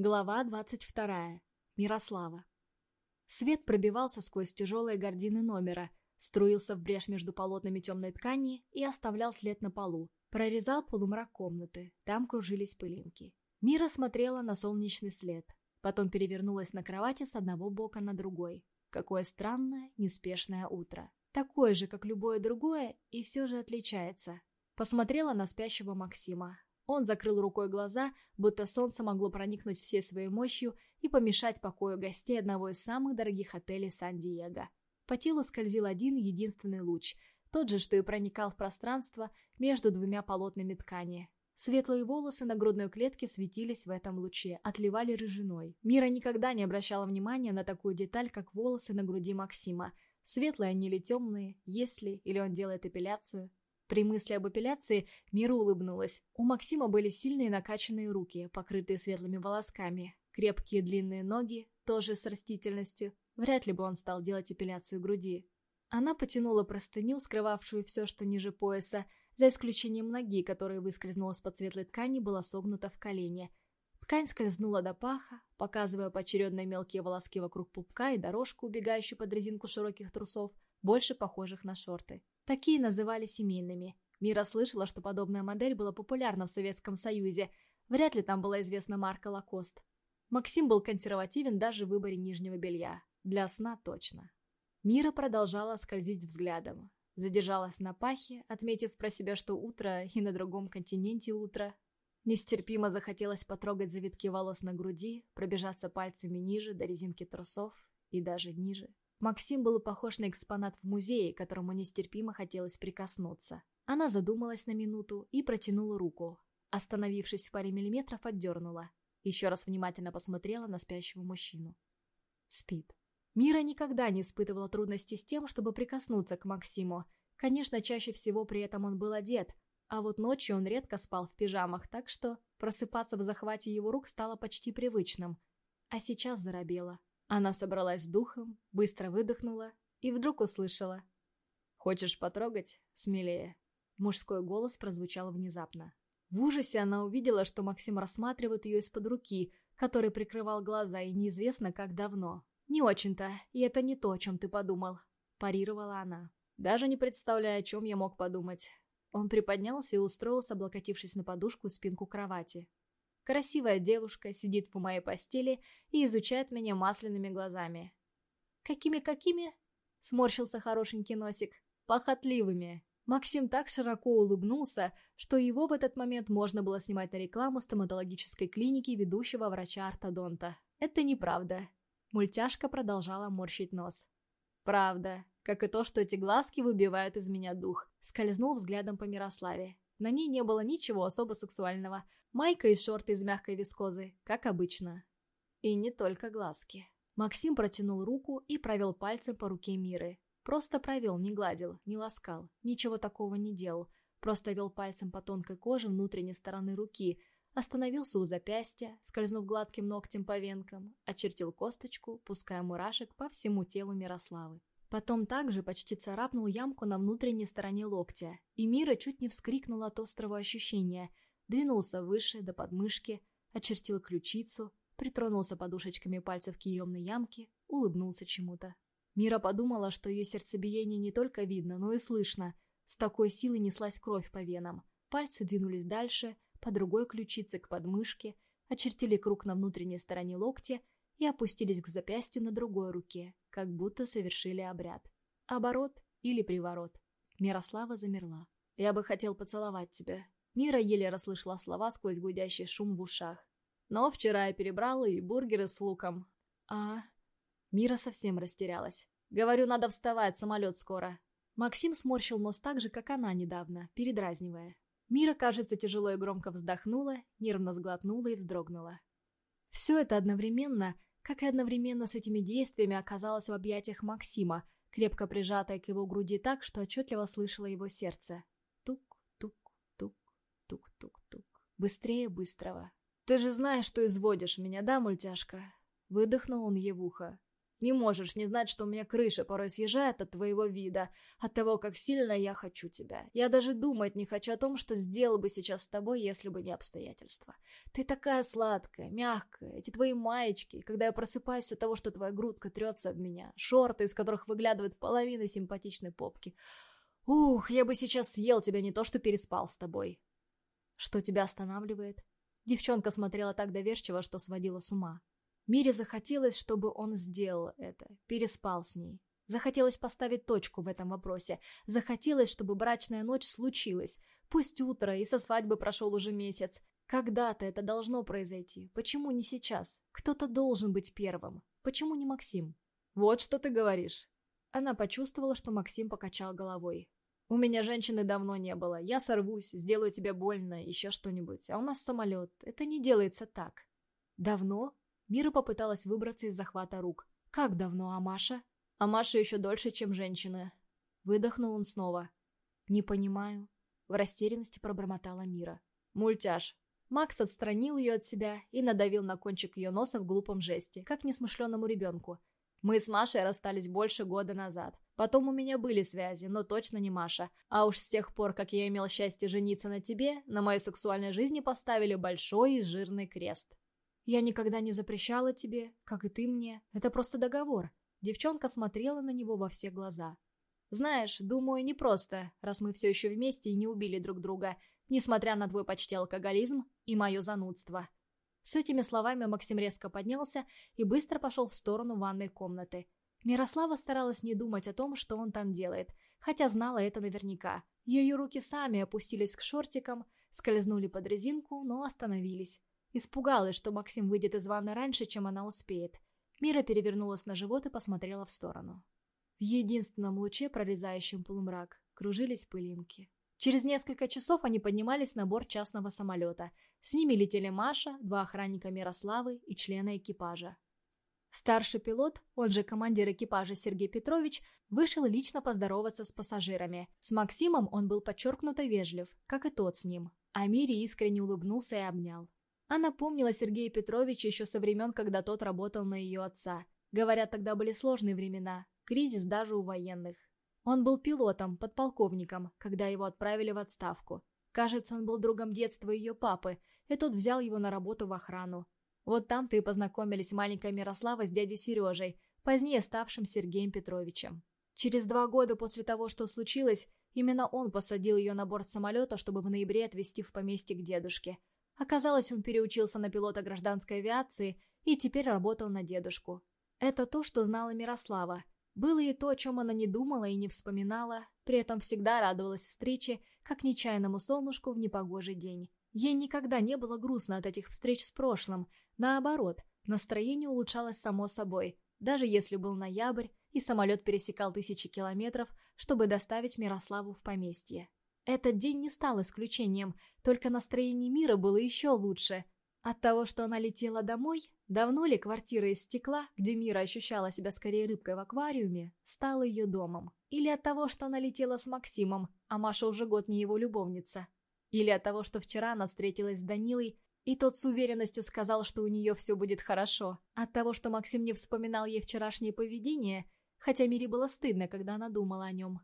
Глава 22. Мирослава. Свет пробивался сквозь тяжелые гардины номера, струился в брешь между полотнами темной ткани и оставлял след на полу. Прорезал полумрак комнаты, там кружились пылинки. Мира смотрела на солнечный след, потом перевернулась на кровати с одного бока на другой. Какое странное, неспешное утро. Такое же, как любое другое, и все же отличается. Посмотрела на спящего Максима, он закрыл рукой глаза, будто солнце могло проникнуть всей своей мощью и помешать покою гостей одного из самых дорогих отелей Сан-Диего. По телу скользил один единственный луч, тот же, что и проникал в пространство между двумя полотнами ткани. Светлые волосы на грудной клетке светились в этом луче, отливали рыжиной. Мира никогда не обращала внимания на такую деталь, как волосы на груди Максима. Светлые они или темные, если или он делает эпиляцию. При мысли об эпиляции Мира улыбнулась. У Максима были сильные накачанные руки, покрытые светлыми волосками, крепкие длинные ноги, тоже с растительностью. Вряд ли бы он стал делать эпиляцию груди. Она потянула простыню, скрывавшую все, что ниже пояса, за исключением ноги, которая выскользнула с-под светлой ткани, была согнута в колени. Ткань скользнула до паха, показывая поочередные мелкие волоски вокруг пупка и дорожку, убегающую под резинку широких трусов, больше похожих на шорты. Такие называли семейными. Мира слышала, что подобная модель была популярна в Советском Союзе. Вряд ли там была известна марка Лакост. Максим был консервативен даже в выборе нижнего белья. Для сна точно. Мира продолжала скользить взглядом. Задержалась на пахе, отметив про себя, что утро и на другом континенте утро. Нестерпимо захотелось потрогать завитки волос на груди, пробежаться пальцами ниже до резинки трусов и даже ниже. Максим был похож на экспонат в музее, которому нестерпимо хотелось прикоснуться. Она задумалась на минуту и протянула руку. Остановившись в паре миллиметров, отдернула. Еще раз внимательно посмотрела на спящего мужчину. Спит. Мира никогда не испытывала трудностей с тем, чтобы прикоснуться к Максиму. Конечно, чаще всего при этом он был одет, а вот ночью он редко спал в пижамах, так что просыпаться в захвате его рук стало почти привычным. А сейчас заробела. Она собралась с духом, быстро выдохнула и вдруг услышала. «Хочешь потрогать? Смелее». Мужской голос прозвучал внезапно. В ужасе она увидела, что Максим рассматривает ее из-под руки, который прикрывал глаза, и неизвестно, как давно. «Не очень-то, и это не то, о чем ты подумал», – парировала она. «Даже не представляя, о чем я мог подумать». Он приподнялся и устроился, облокотившись на подушку спинку кровати. Красивая девушка сидит в моей постели и изучает меня масляными глазами. «Какими-какими?» — сморщился хорошенький носик. «Похотливыми». Максим так широко улыбнулся, что его в этот момент можно было снимать на рекламу стоматологической клиники ведущего врача-ортодонта. Это неправда. Мультяшка продолжала морщить нос. «Правда, как и то, что эти глазки выбивают из меня дух», скользнул взглядом по Мирославе. На ней не было ничего особо сексуального, Майка и шорты из мягкой вискозы, как обычно. И не только глазки. Максим протянул руку и провел пальцем по руке Миры. Просто провел, не гладил, не ласкал, ничего такого не делал. Просто вел пальцем по тонкой коже внутренней стороны руки, остановился у запястья, скользнув гладким ногтем по венкам, очертил косточку, пуская мурашек по всему телу Мирославы. Потом также почти царапнул ямку на внутренней стороне локтя, и Мира чуть не вскрикнула от острого ощущения – двинулся выше, до подмышки, очертил ключицу, притронулся подушечками пальцев к еремной ямке, улыбнулся чему-то. Мира подумала, что ее сердцебиение не только видно, но и слышно. С такой силой неслась кровь по венам. Пальцы двинулись дальше, по другой ключице к подмышке, очертили круг на внутренней стороне локтя и опустились к запястью на другой руке, как будто совершили обряд. Оборот или приворот. Мирослава замерла. «Я бы хотел поцеловать тебя», Мира еле расслышала слова сквозь гудящий шум в ушах. Но вчера я перебрала и бургеры с луком. А... Мира совсем растерялась. Говорю, надо вставать, самолет скоро. Максим сморщил нос так же, как она недавно, передразнивая. Мира, кажется, тяжело и громко вздохнула, нервно сглотнула и вздрогнула. Все это одновременно, как и одновременно с этими действиями оказалось в объятиях Максима, крепко прижатое к его груди так, что отчетливо слышала его сердце. Тук-тук-тук. Быстрее быстрого. «Ты же знаешь, что изводишь меня, да, мультяшка?» Выдохнул он ей в ухо. Не можешь не знать, что у меня крыша порой съезжает от твоего вида, от того, как сильно я хочу тебя. Я даже думать не хочу о том, что сделал бы сейчас с тобой, если бы не обстоятельства. Ты такая сладкая, мягкая, эти твои маечки, когда я просыпаюсь от того, что твоя грудка трется об меня, шорты, из которых выглядывает половина симпатичной попки. Ух, я бы сейчас съел тебя, не то что переспал с тобой. Что тебя останавливает? Девчонка смотрела так доверчиво, что сводила с ума. Мире захотелось, чтобы он сделал это, переспал с ней. Захотелось поставить точку в этом вопросе. Захотелось, чтобы брачная ночь случилась. Пусть утро, и со свадьбы прошел уже месяц. Когда-то это должно произойти. Почему не сейчас? Кто-то должен быть первым. Почему не Максим? Вот что ты говоришь. Она почувствовала, что Максим покачал головой. «У меня женщины давно не было. Я сорвусь, сделаю тебе больно, еще что-нибудь. А у нас самолет. Это не делается так». «Давно?» Мира попыталась выбраться из захвата рук. «Как давно, а Маша?» «А Маша еще дольше, чем женщины». Выдохнул он снова. «Не понимаю». В растерянности пробормотала Мира. «Мультяж». Макс отстранил ее от себя и надавил на кончик ее носа в глупом жесте, как несмышленному ребенку. «Мы с Машей расстались больше года назад. Потом у меня были связи, но точно не Маша. А уж с тех пор, как я имел счастье жениться на тебе, на моей сексуальной жизни поставили большой и жирный крест». Я никогда не запрещала тебе, как и ты мне. Это просто договор. Девчонка смотрела на него во все глаза. Знаешь, думаю, не просто, раз мы все еще вместе и не убили друг друга, несмотря на твой почти алкоголизм и мое занудство. С этими словами Максим резко поднялся и быстро пошел в сторону ванной комнаты. Мирослава старалась не думать о том, что он там делает, хотя знала это наверняка. Ее руки сами опустились к шортикам, скользнули под резинку, но остановились. Испугалась, что Максим выйдет из ванны раньше, чем она успеет. Мира перевернулась на живот и посмотрела в сторону. В единственном луче, прорезающем полумрак, кружились пылинки. Через несколько часов они поднимались на борт частного самолета. С ними летели Маша, два охранника Мирославы и члены экипажа. Старший пилот, он же командир экипажа Сергей Петрович, вышел лично поздороваться с пассажирами. С Максимом он был подчеркнуто вежлив, как и тот с ним. А Мире искренне улыбнулся и обнял. Она помнила Сергея Петровича еще со времен, когда тот работал на ее отца. Говорят, тогда были сложные времена, кризис даже у военных. Он был пилотом, подполковником, когда его отправили в отставку. Кажется, он был другом детства ее папы, и тот взял его на работу в охрану. Вот там-то и познакомились маленькая Мирослава с дядей Сережей, позднее ставшим Сергеем Петровичем. Через два года после того, что случилось, именно он посадил ее на борт самолета, чтобы в ноябре отвезти в поместье к дедушке – Оказалось, он переучился на пилота гражданской авиации и теперь работал на дедушку. Это то, что знала Мирослава. Было и то, о чем она не думала и не вспоминала, при этом всегда радовалась встрече, как нечаянному солнышку в непогожий день. Ей никогда не было грустно от этих встреч с прошлым. Наоборот, настроение улучшалось само собой, даже если был ноябрь и самолет пересекал тысячи километров, чтобы доставить Мирославу в поместье. Этот день не стал исключением, только настроение мира было еще лучше. От того, что она летела домой, давно ли квартира из стекла, где Мира ощущала себя скорее рыбкой в аквариуме, стала ее домом? Или от того, что она летела с Максимом, а Маша уже год не его любовница? Или от того, что вчера она встретилась с Данилой, и тот с уверенностью сказал, что у нее все будет хорошо? От того, что Максим не вспоминал ей вчерашнее поведение, хотя Мире было стыдно, когда она думала о нем?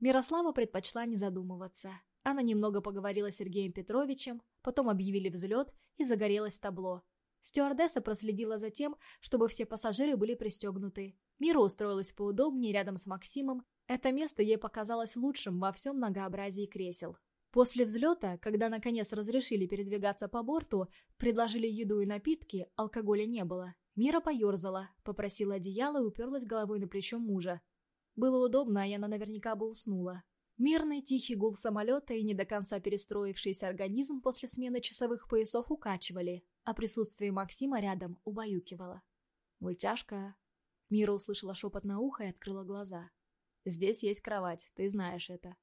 Мирослава предпочла не задумываться. Она немного поговорила с Сергеем Петровичем, потом объявили взлет и загорелось табло. Стюардесса проследила за тем, чтобы все пассажиры были пристегнуты. Мира устроилась поудобнее рядом с Максимом. Это место ей показалось лучшим во всем многообразии кресел. После взлета, когда наконец разрешили передвигаться по борту, предложили еду и напитки, алкоголя не было. Мира поерзала, попросила одеяло и уперлась головой на плечо мужа. Было удобно, а я наверняка бы уснула. Мирный тихий гул самолета и не до конца перестроившийся организм после смены часовых поясов укачивали, а присутствие Максима рядом убаюкивало. «Мультяшка...» Мира услышала шепот на ухо и открыла глаза. «Здесь есть кровать, ты знаешь это».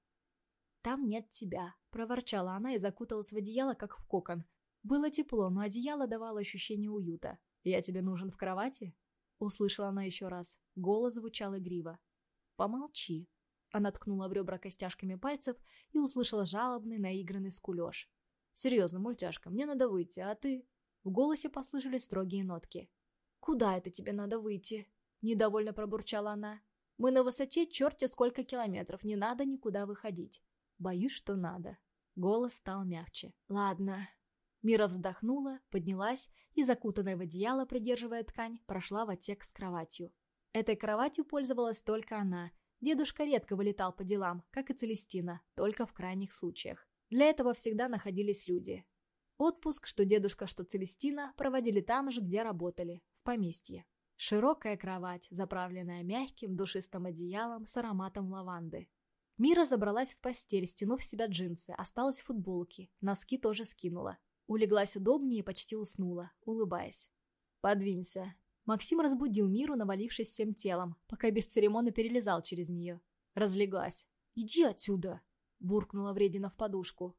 «Там нет тебя», — проворчала она и закуталась в одеяло, как в кокон. Было тепло, но одеяло давало ощущение уюта. «Я тебе нужен в кровати?» Услышала она еще раз. Голос звучал игриво. «Помолчи». Она ткнула в ребра костяшками пальцев и услышала жалобный, наигранный скулеж. «Серьезно, мультяшка, мне надо выйти, а ты...» В голосе послышались строгие нотки. «Куда это тебе надо выйти?» недовольно пробурчала она. «Мы на высоте черти сколько километров, не надо никуда выходить». «Боюсь, что надо». Голос стал мягче. «Ладно». Мира вздохнула, поднялась и, закутанная в одеяло, придерживая ткань, прошла в отсек с кроватью. Этой кроватью пользовалась только она. Дедушка редко вылетал по делам, как и Целестина, только в крайних случаях. Для этого всегда находились люди. Отпуск, что дедушка, что Целестина, проводили там же, где работали, в поместье. Широкая кровать, заправленная мягким душистым одеялом с ароматом лаванды. Мира забралась в постель, стянув в себя джинсы, осталась в футболке, носки тоже скинула. Улеглась удобнее и почти уснула, улыбаясь. «Подвинься». Максим разбудил Миру, навалившись всем телом, пока без церемона перелезал через нее. Разлеглась. «Иди отсюда!» – буркнула Вредина в подушку.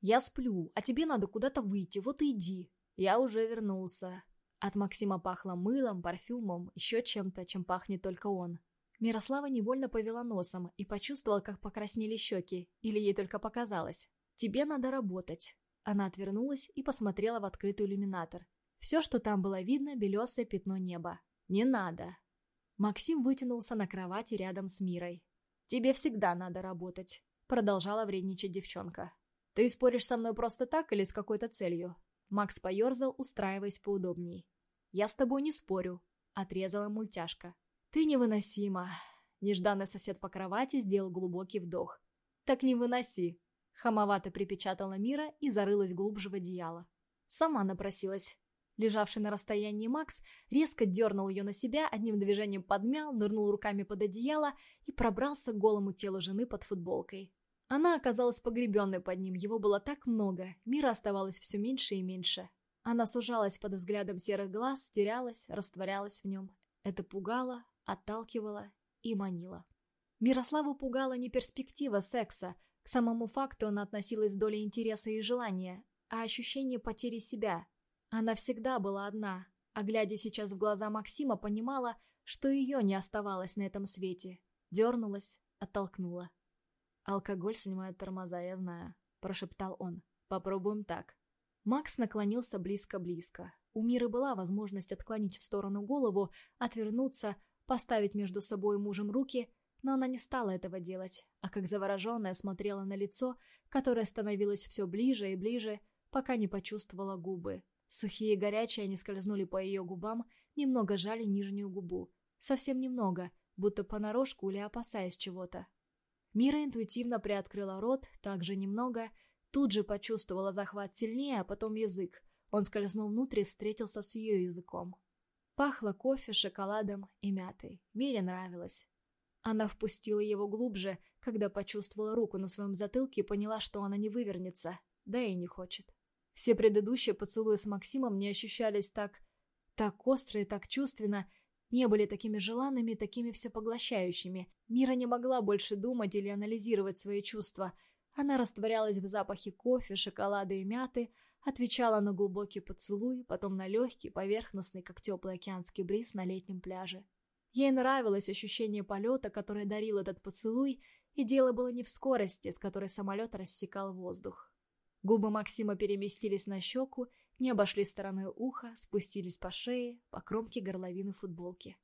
«Я сплю, а тебе надо куда-то выйти, вот и иди». Я уже вернулся. От Максима пахло мылом, парфюмом, еще чем-то, чем пахнет только он. Мирослава невольно повела носом и почувствовала, как покраснели щеки, или ей только показалось. «Тебе надо работать». Она отвернулась и посмотрела в открытый иллюминатор. Все, что там было видно, белесое пятно неба. «Не надо». Максим вытянулся на кровати рядом с Мирой. «Тебе всегда надо работать», — продолжала вредничать девчонка. «Ты споришь со мной просто так или с какой-то целью?» Макс поерзал, устраиваясь поудобней. «Я с тобой не спорю», — отрезала мультяшка. «Ты невыносима». Нежданный сосед по кровати сделал глубокий вдох. «Так не выноси», — хамовато припечатала Мира и зарылась глубже в одеяло. Сама напросилась. Лежавший на расстоянии Макс резко дернул ее на себя, одним движением подмял, нырнул руками под одеяло и пробрался к голому телу жены под футболкой. Она оказалась погребенной под ним, его было так много, мира оставалось все меньше и меньше. Она сужалась под взглядом серых глаз, терялась, растворялась в нем. Это пугало, отталкивало и манило. Мирославу пугала не перспектива секса, к самому факту она относилась с долей интереса и желания, а ощущение потери себя. Она всегда была одна, а глядя сейчас в глаза Максима, понимала, что ее не оставалось на этом свете. Дернулась, оттолкнула. «Алкоголь снимает тормоза, я знаю», — прошептал он. «Попробуем так». Макс наклонился близко-близко. У Миры была возможность отклонить в сторону голову, отвернуться, поставить между собой и мужем руки, но она не стала этого делать, а как завороженная смотрела на лицо, которое становилось все ближе и ближе, пока не почувствовала губы. Сухие и горячие они скользнули по ее губам, немного жали нижнюю губу. Совсем немного, будто понарошку или опасаясь чего-то. Мира интуитивно приоткрыла рот, также немного, тут же почувствовала захват сильнее, а потом язык. Он скользнул внутрь и встретился с ее языком. Пахло кофе, шоколадом и мятой. Мире нравилось. Она впустила его глубже, когда почувствовала руку на своем затылке и поняла, что она не вывернется, да и не хочет. Все предыдущие поцелуи с Максимом не ощущались так... так остро и так чувственно, не были такими желанными, такими всепоглощающими. Мира не могла больше думать или анализировать свои чувства. Она растворялась в запахе кофе, шоколада и мяты, отвечала на глубокий поцелуй, потом на легкий, поверхностный, как теплый океанский бриз на летнем пляже. Ей нравилось ощущение полета, которое дарил этот поцелуй, и дело было не в скорости, с которой самолет рассекал воздух. Губы Максима переместились на щеку, не обошли стороной уха, спустились по шее, по кромке горловины футболки.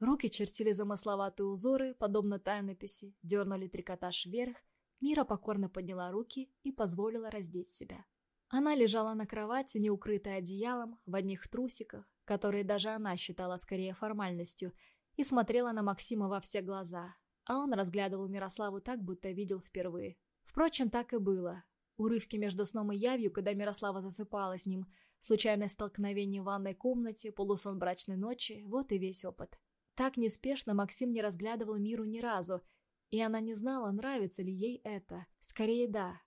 Руки чертили замысловатые узоры, подобно тайнописи, дернули трикотаж вверх, Мира покорно подняла руки и позволила раздеть себя. Она лежала на кровати, не укрытая одеялом, в одних трусиках, которые даже она считала скорее формальностью, и смотрела на Максима во все глаза, а он разглядывал Мирославу так, будто видел впервые. Впрочем, так и было. Урывки между сном и явью, когда Мирослава засыпала с ним, случайное столкновение в ванной комнате, полусон брачной ночи – вот и весь опыт. Так неспешно Максим не разглядывал миру ни разу, и она не знала, нравится ли ей это. Скорее да.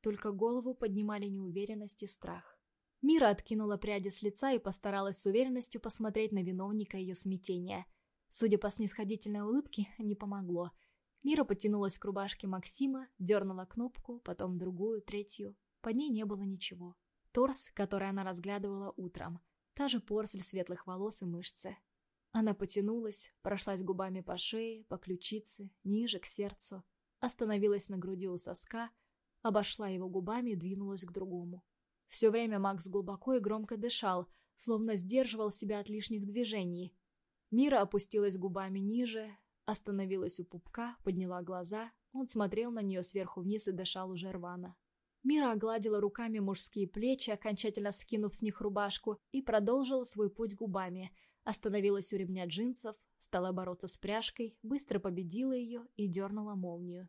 Только голову поднимали неуверенность и страх. Мира откинула пряди с лица и постаралась с уверенностью посмотреть на виновника ее смятения. Судя по снисходительной улыбке, не помогло – Мира потянулась к рубашке Максима, дернула кнопку, потом другую, третью. Под ней не было ничего. Торс, который она разглядывала утром. Та же порсель светлых волос и мышцы. Она потянулась, прошлась губами по шее, по ключице, ниже, к сердцу. Остановилась на груди у соска, обошла его губами и двинулась к другому. Все время Макс глубоко и громко дышал, словно сдерживал себя от лишних движений. Мира опустилась губами ниже, остановилась у пупка, подняла глаза. Он смотрел на нее сверху вниз и дышал уже рвано. Мира огладила руками мужские плечи, окончательно скинув с них рубашку, и продолжила свой путь губами. Остановилась у ремня джинсов, стала бороться с пряжкой, быстро победила ее и дернула молнию.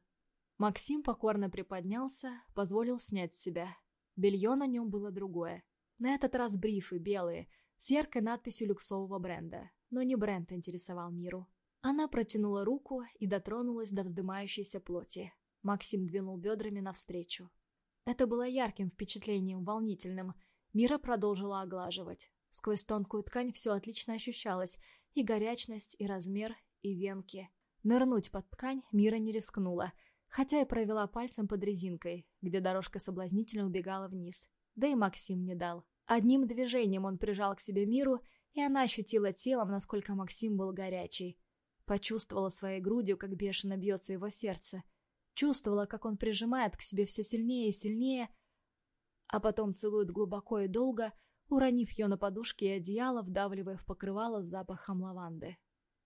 Максим покорно приподнялся, позволил снять себя. Белье на нем было другое. На этот раз брифы белые, с яркой надписью люксового бренда. Но не бренд интересовал Миру. Она протянула руку и дотронулась до вздымающейся плоти. Максим двинул бедрами навстречу. Это было ярким впечатлением, волнительным. Мира продолжила оглаживать. Сквозь тонкую ткань все отлично ощущалось. И горячность, и размер, и венки. Нырнуть под ткань Мира не рискнула — хотя и провела пальцем под резинкой, где дорожка соблазнительно убегала вниз. Да и Максим не дал. Одним движением он прижал к себе миру, и она ощутила телом, насколько Максим был горячий. Почувствовала своей грудью, как бешено бьется его сердце. Чувствовала, как он прижимает к себе все сильнее и сильнее, а потом целует глубоко и долго, уронив ее на подушки и одеяло, вдавливая в покрывало с запахом лаванды.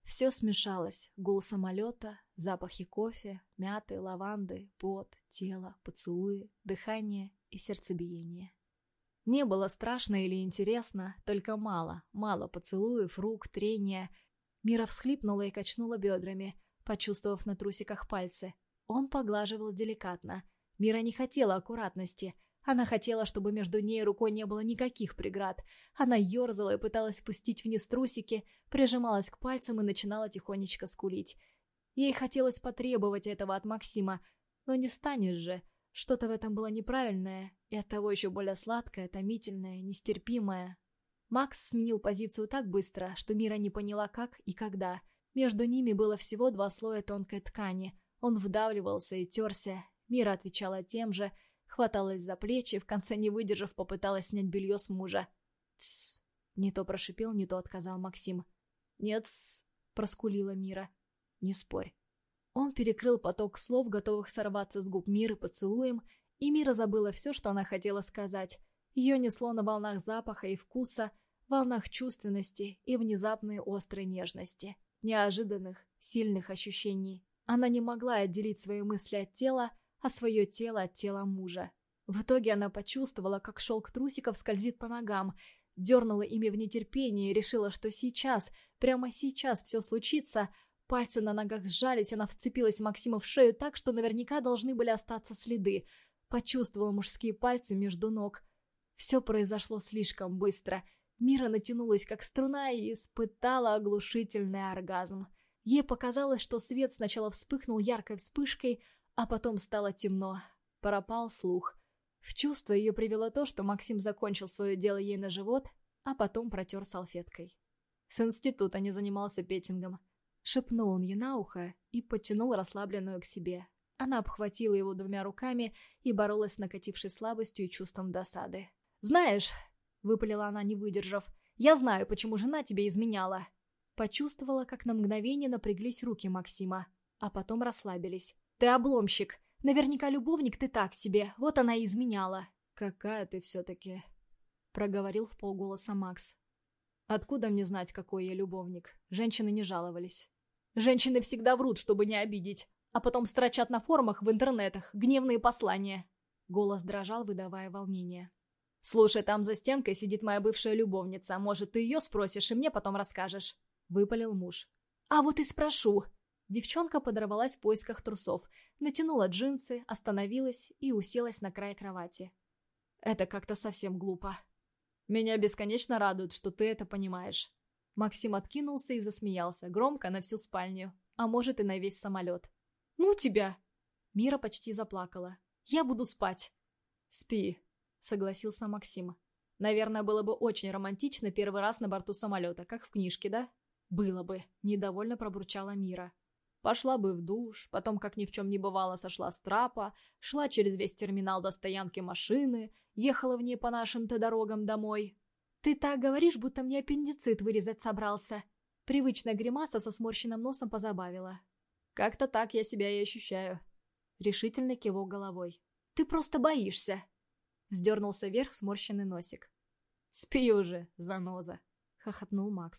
Все смешалось. Гул самолета, запахи кофе, мяты, лаванды, пот, тело, поцелуи, дыхание и сердцебиение. Не было страшно или интересно, только мало, мало поцелуев, рук, трения. Мира всхлипнула и качнула бедрами, почувствовав на трусиках пальцы. Он поглаживал деликатно. Мира не хотела аккуратности — она хотела, чтобы между ней и рукой не было никаких преград. Она ерзала и пыталась спустить вниз трусики, прижималась к пальцам и начинала тихонечко скулить. Ей хотелось потребовать этого от Максима, но не станешь же. Что-то в этом было неправильное, и оттого еще более сладкое, томительное, нестерпимое. Макс сменил позицию так быстро, что Мира не поняла, как и когда. Между ними было всего два слоя тонкой ткани. Он вдавливался и терся. Мира отвечала тем же, хваталась за плечи, в конце не выдержав, попыталась снять белье с мужа. «Тссс!» Не то прошипел, не то отказал Максим. «Нет, -с", проскулила Мира. «Не спорь». Он перекрыл поток слов, готовых сорваться с губ Миры поцелуем, и Мира забыла все, что она хотела сказать. Ее несло на волнах запаха и вкуса, волнах чувственности и внезапной острой нежности, неожиданных, сильных ощущений. Она не могла отделить свои мысли от тела, а свое тело от тела мужа. В итоге она почувствовала, как шелк трусиков скользит по ногам, дернула ими в нетерпении и решила, что сейчас, прямо сейчас все случится. Пальцы на ногах сжались, она вцепилась Максиму в шею так, что наверняка должны были остаться следы. Почувствовала мужские пальцы между ног. Все произошло слишком быстро. Мира натянулась, как струна, и испытала оглушительный оргазм. Ей показалось, что свет сначала вспыхнул яркой вспышкой, а потом стало темно. Пропал слух. В чувство ее привело то, что Максим закончил свое дело ей на живот, а потом протер салфеткой. С института не занимался петингом. Шепнул он ей на ухо и подтянул расслабленную к себе. Она обхватила его двумя руками и боролась с накатившей слабостью и чувством досады. «Знаешь», — выпалила она, не выдержав, — «я знаю, почему жена тебе изменяла». Почувствовала, как на мгновение напряглись руки Максима, а потом расслабились. Ты обломщик. Наверняка любовник ты так себе. Вот она и изменяла. Какая ты все-таки... Проговорил в полголоса Макс. Откуда мне знать, какой я любовник? Женщины не жаловались. Женщины всегда врут, чтобы не обидеть. А потом строчат на форумах в интернетах гневные послания. Голос дрожал, выдавая волнение. «Слушай, там за стенкой сидит моя бывшая любовница. Может, ты ее спросишь и мне потом расскажешь?» Выпалил муж. «А вот и спрошу!» Девчонка подорвалась в поисках трусов, натянула джинсы, остановилась и уселась на край кровати. Это как-то совсем глупо. Меня бесконечно радует, что ты это понимаешь. Максим откинулся и засмеялся, громко на всю спальню, а может и на весь самолет. «Ну тебя!» Мира почти заплакала. «Я буду спать!» «Спи», — согласился Максим. «Наверное, было бы очень романтично первый раз на борту самолета, как в книжке, да?» «Было бы», — недовольно пробурчала Мира. Пошла бы в душ, потом, как ни в чем не бывало, сошла с трапа, шла через весь терминал до стоянки машины, ехала в ней по нашим-то дорогам домой. «Ты так говоришь, будто мне аппендицит вырезать собрался». Привычная гримаса со сморщенным носом позабавила. «Как-то так я себя и ощущаю». Решительно кивок головой. «Ты просто боишься!» Сдернулся вверх сморщенный носик. «Спи уже, заноза!» — хохотнул Макс.